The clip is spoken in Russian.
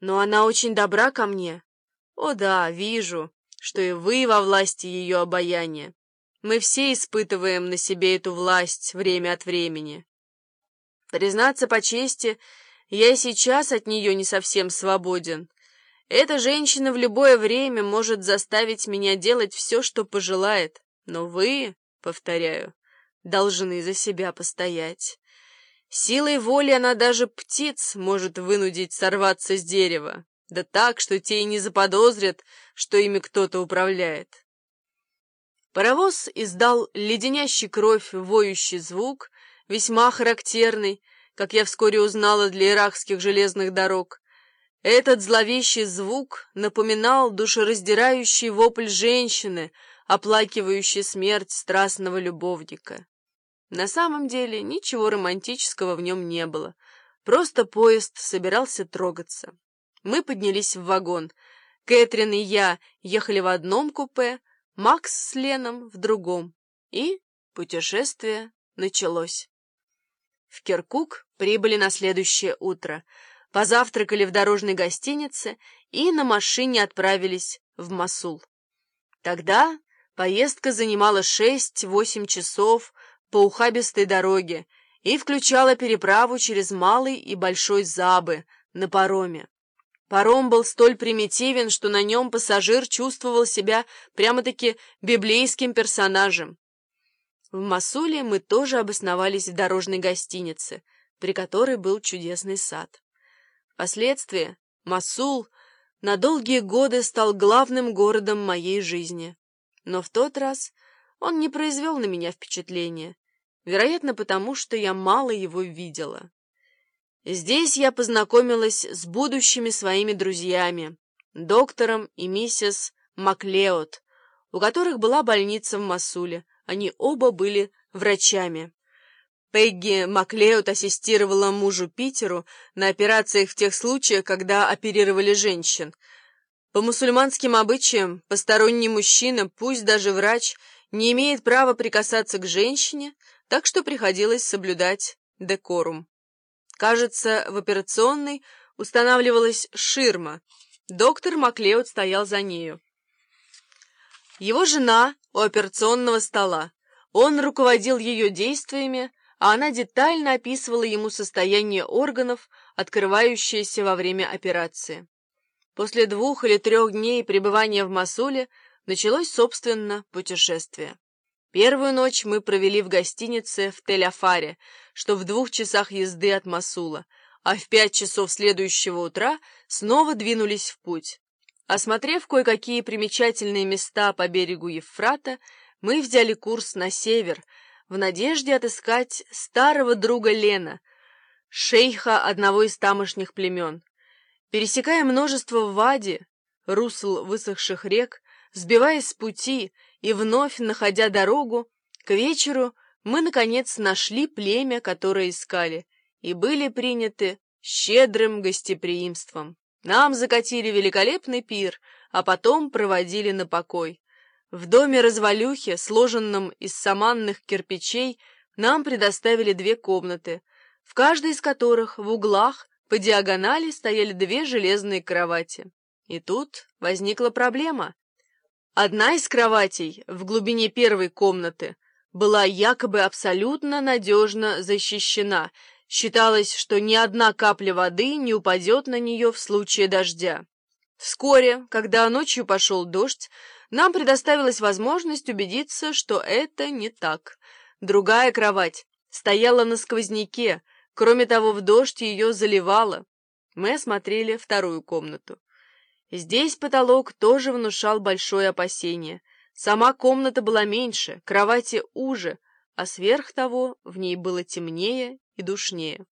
Но она очень добра ко мне. О да, вижу, что и вы во власти ее обаяния. Мы все испытываем на себе эту власть время от времени. Признаться по чести, я и сейчас от нее не совсем свободен. Эта женщина в любое время может заставить меня делать все, что пожелает. Но вы, повторяю, должны за себя постоять. Силой воли она даже птиц может вынудить сорваться с дерева, да так, что те и не заподозрят, что ими кто-то управляет. Паровоз издал леденящий кровь воющий звук, весьма характерный, как я вскоре узнала для иракских железных дорог. Этот зловещий звук напоминал душераздирающий вопль женщины, оплакивающей смерть страстного любовника. На самом деле ничего романтического в нем не было. Просто поезд собирался трогаться. Мы поднялись в вагон. Кэтрин и я ехали в одном купе, Макс с Леном в другом. И путешествие началось. В Киркук прибыли на следующее утро, позавтракали в дорожной гостинице и на машине отправились в Масул. Тогда поездка занимала шесть-восемь часов, по ухабистой дороге и включала переправу через Малый и Большой Забы на пароме. Паром был столь примитивен, что на нем пассажир чувствовал себя прямо-таки библейским персонажем. В Масуле мы тоже обосновались в дорожной гостинице, при которой был чудесный сад. Впоследствии Масул на долгие годы стал главным городом моей жизни. Но в тот раз он не произвел на меня впечатления, вероятно, потому что я мало его видела. Здесь я познакомилась с будущими своими друзьями, доктором и миссис Маклеод, у которых была больница в Масуле. Они оба были врачами. Пегги Маклеод ассистировала мужу Питеру на операциях в тех случаях, когда оперировали женщин. По мусульманским обычаям, посторонний мужчина, пусть даже врач, не имеет права прикасаться к женщине, так что приходилось соблюдать декорум. Кажется, в операционной устанавливалась ширма. Доктор Маклеод стоял за нею. Его жена у операционного стола. Он руководил ее действиями, а она детально описывала ему состояние органов, открывающееся во время операции. После двух или трех дней пребывания в Масуле началось, собственно, путешествие. Первую ночь мы провели в гостинице в Тель-Афаре, что в двух часах езды от Масула, а в пять часов следующего утра снова двинулись в путь. Осмотрев кое-какие примечательные места по берегу Евфрата, мы взяли курс на север, в надежде отыскать старого друга Лена, шейха одного из тамошних племен. Пересекая множество вади, русл высохших рек, Сбиваясь с пути и вновь находя дорогу, к вечеру мы, наконец, нашли племя, которое искали, и были приняты щедрым гостеприимством. Нам закатили великолепный пир, а потом проводили на покой. В доме развалюхи, сложенном из саманных кирпичей, нам предоставили две комнаты, в каждой из которых в углах по диагонали стояли две железные кровати. И тут возникла проблема. Одна из кроватей в глубине первой комнаты была якобы абсолютно надежно защищена. Считалось, что ни одна капля воды не упадет на нее в случае дождя. Вскоре, когда ночью пошел дождь, нам предоставилась возможность убедиться, что это не так. Другая кровать стояла на сквозняке, кроме того, в дождь ее заливало. Мы осмотрели вторую комнату. Здесь потолок тоже внушал большое опасение. Сама комната была меньше, кровати уже, а сверх того в ней было темнее и душнее.